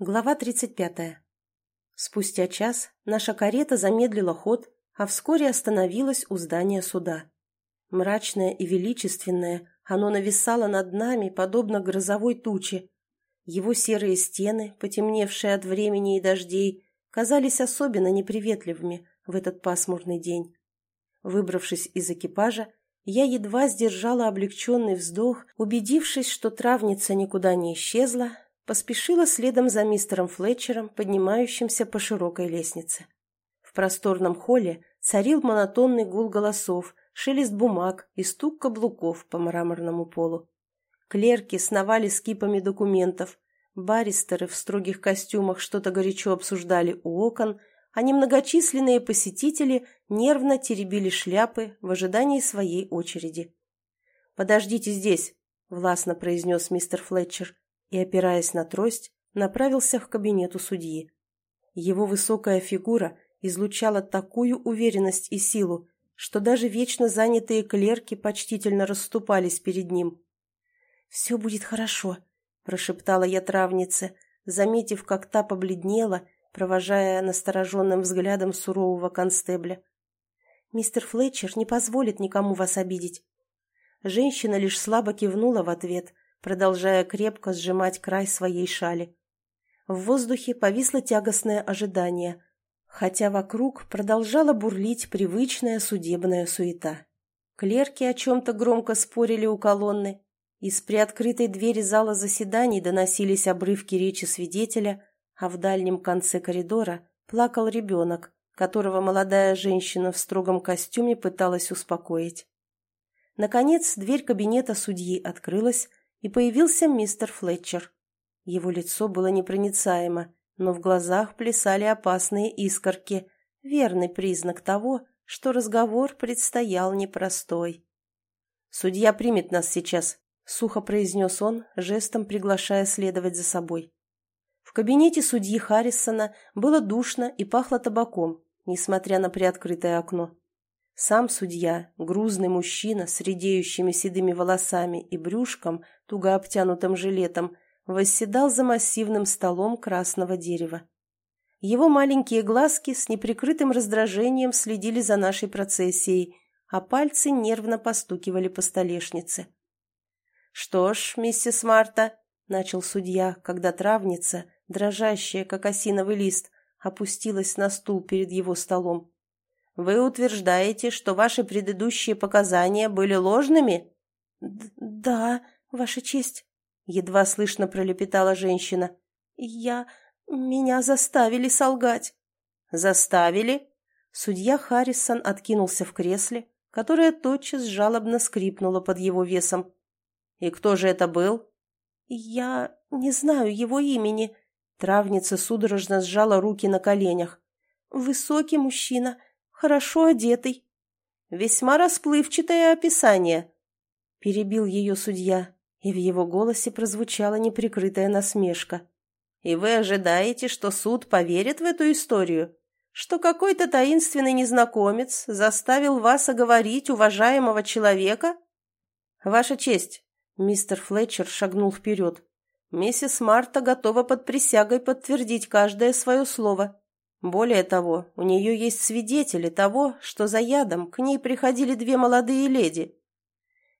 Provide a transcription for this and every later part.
Глава 35. Спустя час наша карета замедлила ход, а вскоре остановилась у здания суда. Мрачное и величественное, оно нависало над нами, подобно грозовой туче. Его серые стены, потемневшие от времени и дождей, казались особенно неприветливыми в этот пасмурный день. Выбравшись из экипажа, я едва сдержала облегченный вздох, убедившись, что травница никуда не исчезла, поспешила следом за мистером Флетчером, поднимающимся по широкой лестнице. В просторном холле царил монотонный гул голосов, шелест бумаг и стук каблуков по мраморному полу. Клерки сновали с кипами документов, баристеры в строгих костюмах что-то горячо обсуждали у окон, а немногочисленные посетители нервно теребили шляпы в ожидании своей очереди. «Подождите здесь», — властно произнес мистер Флетчер и, опираясь на трость, направился к кабинету судьи. Его высокая фигура излучала такую уверенность и силу, что даже вечно занятые клерки почтительно расступались перед ним. «Все будет хорошо», – прошептала я травнице, заметив, как та побледнела, провожая настороженным взглядом сурового констебля. «Мистер Флетчер не позволит никому вас обидеть». Женщина лишь слабо кивнула в ответ, продолжая крепко сжимать край своей шали. В воздухе повисло тягостное ожидание, хотя вокруг продолжала бурлить привычная судебная суета. Клерки о чем-то громко спорили у колонны, из приоткрытой двери зала заседаний доносились обрывки речи свидетеля, а в дальнем конце коридора плакал ребенок, которого молодая женщина в строгом костюме пыталась успокоить. Наконец, дверь кабинета судьи открылась, и появился мистер Флетчер. Его лицо было непроницаемо, но в глазах плясали опасные искорки, верный признак того, что разговор предстоял непростой. «Судья примет нас сейчас», — сухо произнес он, жестом приглашая следовать за собой. В кабинете судьи Харрисона было душно и пахло табаком, несмотря на приоткрытое окно. Сам судья, грузный мужчина с редеющими седыми волосами и брюшком, туго обтянутым жилетом, восседал за массивным столом красного дерева. Его маленькие глазки с неприкрытым раздражением следили за нашей процессией, а пальцы нервно постукивали по столешнице. «Что ж, миссис Марта», — начал судья, когда травница, дрожащая, как осиновый лист, опустилась на стул перед его столом. Вы утверждаете, что ваши предыдущие показания были ложными? Да, ваша честь, едва слышно пролепетала женщина. Я меня заставили солгать. Заставили? Судья Харрисон откинулся в кресле, которое тотчас жалобно скрипнуло под его весом. И кто же это был? Я не знаю его имени. Травница судорожно сжала руки на коленях. Высокий мужчина, хорошо одетый. Весьма расплывчатое описание, — перебил ее судья, и в его голосе прозвучала неприкрытая насмешка. И вы ожидаете, что суд поверит в эту историю? Что какой-то таинственный незнакомец заставил вас оговорить уважаемого человека? Ваша честь, мистер Флетчер шагнул вперед. Миссис Марта готова под присягой подтвердить каждое свое слово. Более того, у нее есть свидетели того, что за ядом к ней приходили две молодые леди.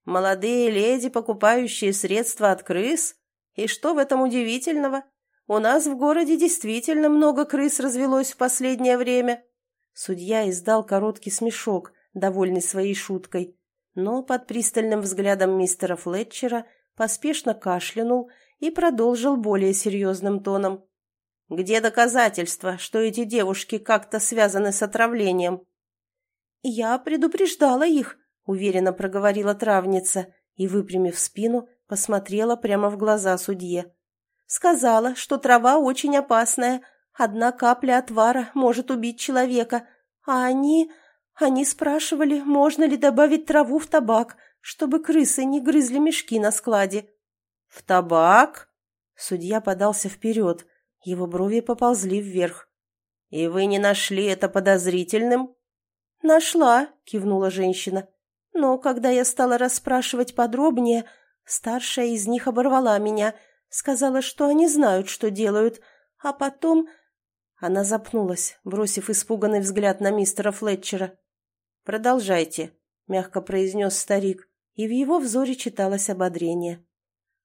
Молодые леди, покупающие средства от крыс? И что в этом удивительного? У нас в городе действительно много крыс развелось в последнее время. Судья издал короткий смешок, довольный своей шуткой, но под пристальным взглядом мистера Флетчера поспешно кашлянул и продолжил более серьезным тоном. Где доказательства, что эти девушки как-то связаны с отравлением? Я предупреждала их, уверенно проговорила травница и, выпрямив спину, посмотрела прямо в глаза судье. Сказала, что трава очень опасная, одна капля отвара может убить человека, а они... Они спрашивали, можно ли добавить траву в табак, чтобы крысы не грызли мешки на складе. «В табак?» Судья подался вперед, его брови поползли вверх. «И вы не нашли это подозрительным?» «Нашла», — кивнула женщина. «Но когда я стала расспрашивать подробнее, старшая из них оборвала меня, сказала, что они знают, что делают, А потом... Она запнулась, бросив испуганный взгляд на мистера Флетчера. «Продолжайте», — мягко произнес старик, и в его взоре читалось ободрение.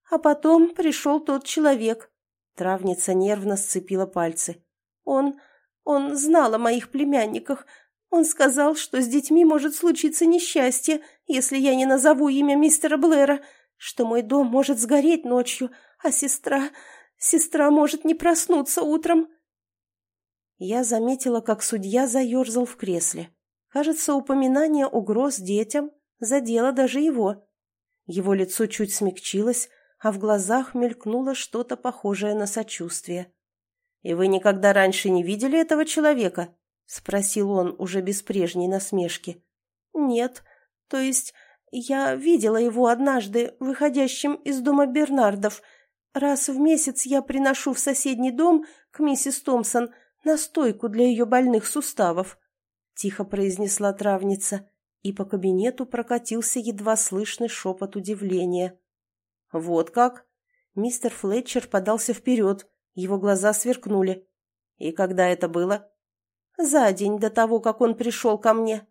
А потом пришел тот человек. Травница нервно сцепила пальцы. Он... он знал о моих племянниках. Он сказал, что с детьми может случиться несчастье, если я не назову имя мистера Блэра, что мой дом может сгореть ночью, а сестра... сестра может не проснуться утром. Я заметила, как судья заерзал в кресле. Кажется, упоминание угроз детям задело даже его. Его лицо чуть смягчилось, а в глазах мелькнуло что-то похожее на сочувствие. «И вы никогда раньше не видели этого человека?» — спросил он уже без прежней насмешки. «Нет, то есть я видела его однажды, выходящим из дома Бернардов. Раз в месяц я приношу в соседний дом к миссис Томпсон настойку для ее больных суставов», — тихо произнесла травница, и по кабинету прокатился едва слышный шепот удивления. «Вот как?» Мистер Флетчер подался вперед, его глаза сверкнули. «И когда это было?» «За день до того, как он пришел ко мне».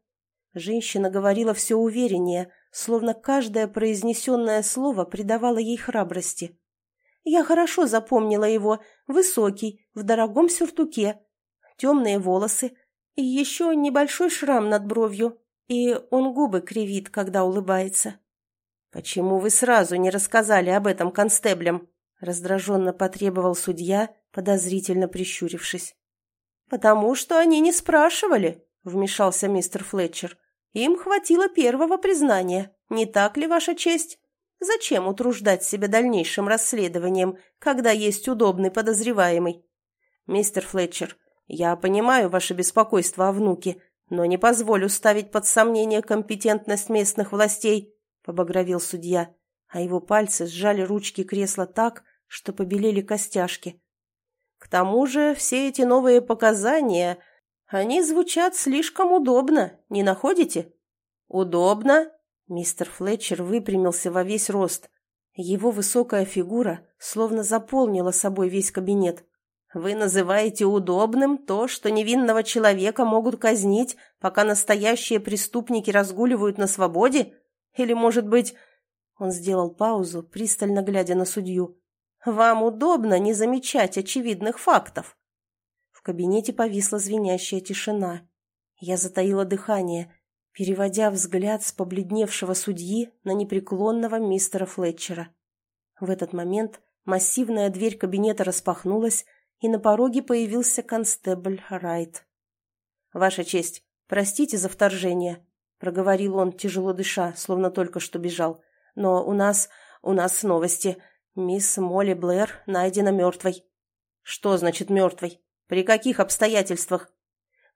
Женщина говорила все увереннее, словно каждое произнесенное слово придавало ей храбрости. «Я хорошо запомнила его, высокий, в дорогом сюртуке, темные волосы и еще небольшой шрам над бровью, и он губы кривит, когда улыбается». «Почему вы сразу не рассказали об этом констеблям?» — раздраженно потребовал судья, подозрительно прищурившись. «Потому что они не спрашивали», — вмешался мистер Флетчер. «Им хватило первого признания, не так ли, Ваша честь? Зачем утруждать себя дальнейшим расследованием, когда есть удобный подозреваемый? Мистер Флетчер, я понимаю ваше беспокойство о внуке, но не позволю ставить под сомнение компетентность местных властей побагровел судья, а его пальцы сжали ручки кресла так, что побелели костяшки. К тому же все эти новые показания, они звучат слишком удобно, не находите? Удобно? Мистер Флетчер выпрямился во весь рост. Его высокая фигура словно заполнила собой весь кабинет. Вы называете удобным то, что невинного человека могут казнить, пока настоящие преступники разгуливают на свободе? Или, может быть...» Он сделал паузу, пристально глядя на судью. «Вам удобно не замечать очевидных фактов?» В кабинете повисла звенящая тишина. Я затаила дыхание, переводя взгляд с побледневшего судьи на непреклонного мистера Флетчера. В этот момент массивная дверь кабинета распахнулась, и на пороге появился констебль Райт. «Ваша честь, простите за вторжение», — проговорил он, тяжело дыша, словно только что бежал. «Но у нас... у нас новости. Мисс Молли Блэр найдена мертвой». «Что значит мертвой? При каких обстоятельствах?»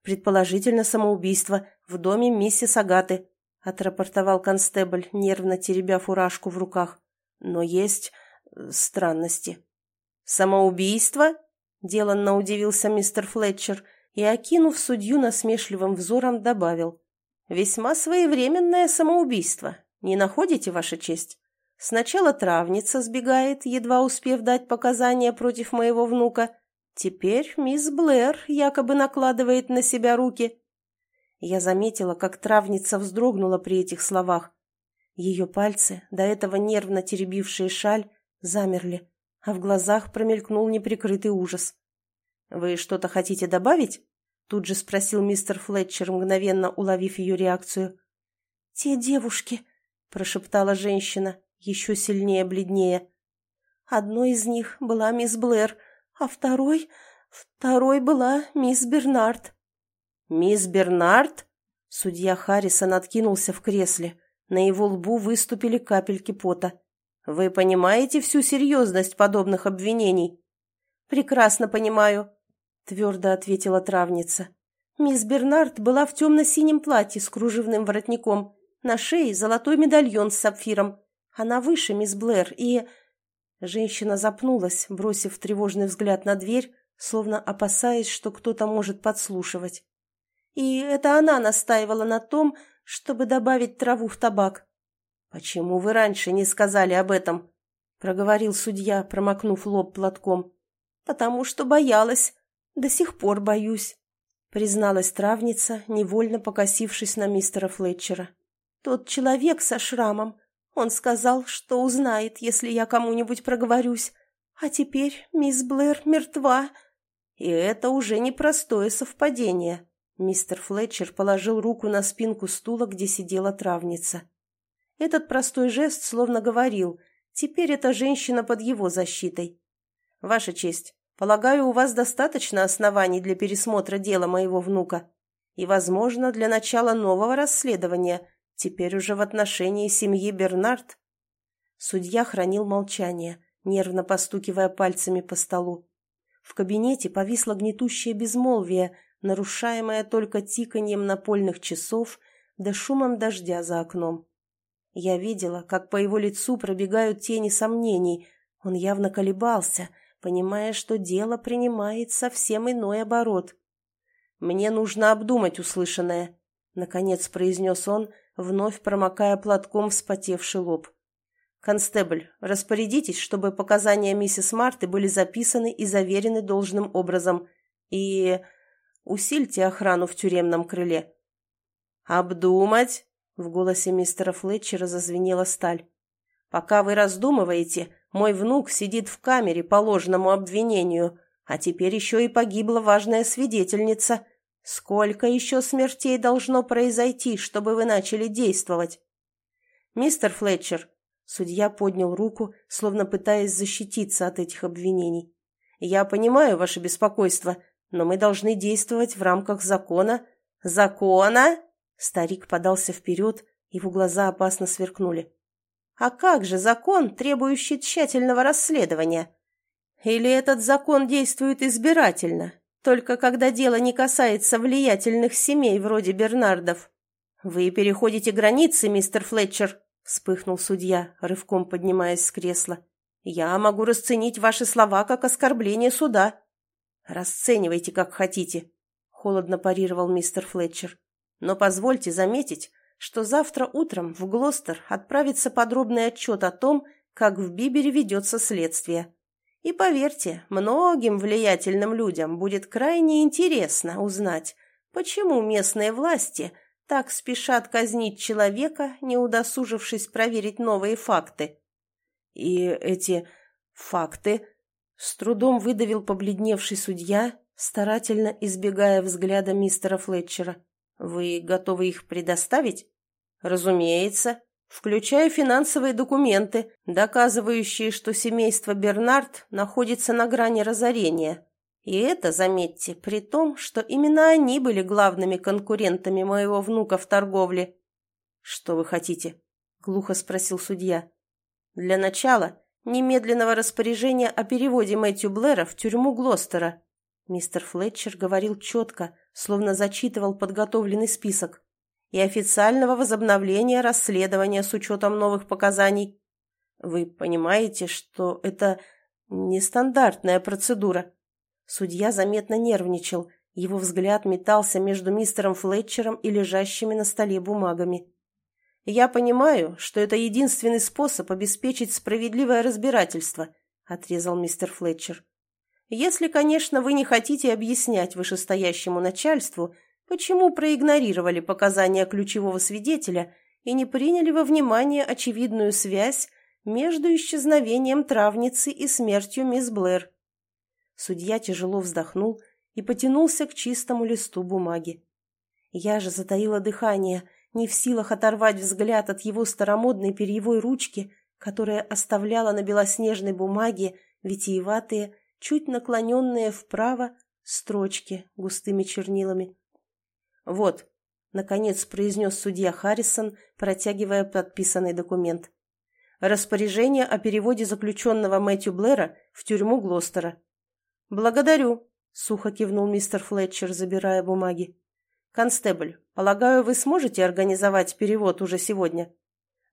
«Предположительно, самоубийство в доме миссис Агаты», — отрапортовал констебль, нервно теребя фуражку в руках. «Но есть... Э, странности». «Самоубийство?» — деланно удивился мистер Флетчер и, окинув судью насмешливым взором, добавил. Весьма своевременное самоубийство, не находите, Ваша честь? Сначала травница сбегает, едва успев дать показания против моего внука. Теперь мисс Блэр якобы накладывает на себя руки. Я заметила, как травница вздрогнула при этих словах. Ее пальцы, до этого нервно теребившие шаль, замерли, а в глазах промелькнул неприкрытый ужас. «Вы что-то хотите добавить?» Тут же спросил мистер Флетчер, мгновенно уловив ее реакцию. «Те девушки», — прошептала женщина, еще сильнее бледнее. «Одной из них была мисс Блэр, а второй... второй была мисс Бернард». «Мисс Бернард?» Судья Харрисон откинулся в кресле. На его лбу выступили капельки пота. «Вы понимаете всю серьезность подобных обвинений?» «Прекрасно понимаю», — твердо ответила травница. «Мисс Бернард была в темно-синем платье с кружевным воротником, на шее золотой медальон с сапфиром. Она выше мисс Блэр и...» Женщина запнулась, бросив тревожный взгляд на дверь, словно опасаясь, что кто-то может подслушивать. «И это она настаивала на том, чтобы добавить траву в табак». «Почему вы раньше не сказали об этом?» — проговорил судья, промокнув лоб платком. потому что боялась. До сих пор боюсь», — призналась травница, невольно покосившись на мистера Флетчера. «Тот человек со шрамом. Он сказал, что узнает, если я кому-нибудь проговорюсь. А теперь мисс Блэр мертва». И это уже непростое совпадение. Мистер Флетчер положил руку на спинку стула, где сидела травница. Этот простой жест словно говорил, теперь эта женщина под его защитой. «Ваша честь, полагаю, у вас достаточно оснований для пересмотра дела моего внука и, возможно, для начала нового расследования, теперь уже в отношении семьи Бернард». Судья хранил молчание, нервно постукивая пальцами по столу. В кабинете повисло гнетущее безмолвие, нарушаемое только тиканьем напольных часов да шумом дождя за окном. Я видела, как по его лицу пробегают тени сомнений. Он явно колебался, понимая, что дело принимает совсем иной оборот. «Мне нужно обдумать услышанное», — наконец произнес он, вновь промокая платком вспотевший лоб. «Констебль, распорядитесь, чтобы показания миссис Марты были записаны и заверены должным образом. И усильте охрану в тюремном крыле». «Обдумать?» — в голосе мистера Флетчера зазвенела сталь. «Пока вы раздумываете, мой внук сидит в камере по ложному обвинению, а теперь еще и погибла важная свидетельница. Сколько еще смертей должно произойти, чтобы вы начали действовать?» «Мистер Флетчер, Судья поднял руку, словно пытаясь защититься от этих обвинений. «Я понимаю ваше беспокойство, но мы должны действовать в рамках закона». «Закона?» Старик подался вперед, его глаза опасно сверкнули. «А как же закон, требующий тщательного расследования? Или этот закон действует избирательно, только когда дело не касается влиятельных семей вроде Бернардов? Вы переходите границы, мистер Флетчер, — вспыхнул судья, рывком поднимаясь с кресла. «Я могу расценить ваши слова как оскорбление суда». «Расценивайте, как хотите», — холодно парировал мистер Флетчер. «Но позвольте заметить, что завтра утром в Глостер отправится подробный отчет о том, как в Бибере ведется следствие. И поверьте, многим влиятельным людям будет крайне интересно узнать, почему местные власти так спешат казнить человека, не удосужившись проверить новые факты. И эти факты с трудом выдавил побледневший судья, старательно избегая взгляда мистера Флетчера. Вы готовы их предоставить? Разумеется, включая финансовые документы, доказывающие, что семейство Бернард находится на грани разорения. И это, заметьте, при том, что именно они были главными конкурентами моего внука в торговле. «Что вы хотите?» — глухо спросил судья. «Для начала немедленного распоряжения о переводе Мэтью Блэра в тюрьму Глостера». Мистер Флетчер говорил четко, словно зачитывал подготовленный список. «И официального возобновления расследования с учетом новых показаний. Вы понимаете, что это нестандартная процедура?» Судья заметно нервничал, его взгляд метался между мистером Флетчером и лежащими на столе бумагами. «Я понимаю, что это единственный способ обеспечить справедливое разбирательство», — отрезал мистер Флетчер. «Если, конечно, вы не хотите объяснять вышестоящему начальству, почему проигнорировали показания ключевого свидетеля и не приняли во внимание очевидную связь между исчезновением травницы и смертью мисс Блэр. Судья тяжело вздохнул и потянулся к чистому листу бумаги. Я же затаила дыхание, не в силах оторвать взгляд от его старомодной перьевой ручки, которая оставляла на белоснежной бумаге витиеватые, чуть наклоненные вправо строчки густыми чернилами. «Вот», — наконец произнес судья Харрисон, протягивая подписанный документ. «Распоряжение о переводе заключенного Мэтью Блэра в тюрьму Глостера. «Благодарю», — сухо кивнул мистер Флетчер, забирая бумаги. «Констебль, полагаю, вы сможете организовать перевод уже сегодня?»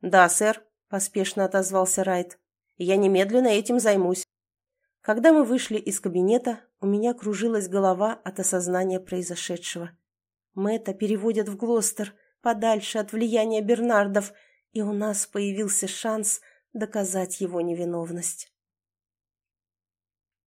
«Да, сэр», — поспешно отозвался Райт. «Я немедленно этим займусь». Когда мы вышли из кабинета, у меня кружилась голова от осознания произошедшего. Мэтта переводят в Глостер, подальше от влияния Бернардов, и у нас появился шанс доказать его невиновность.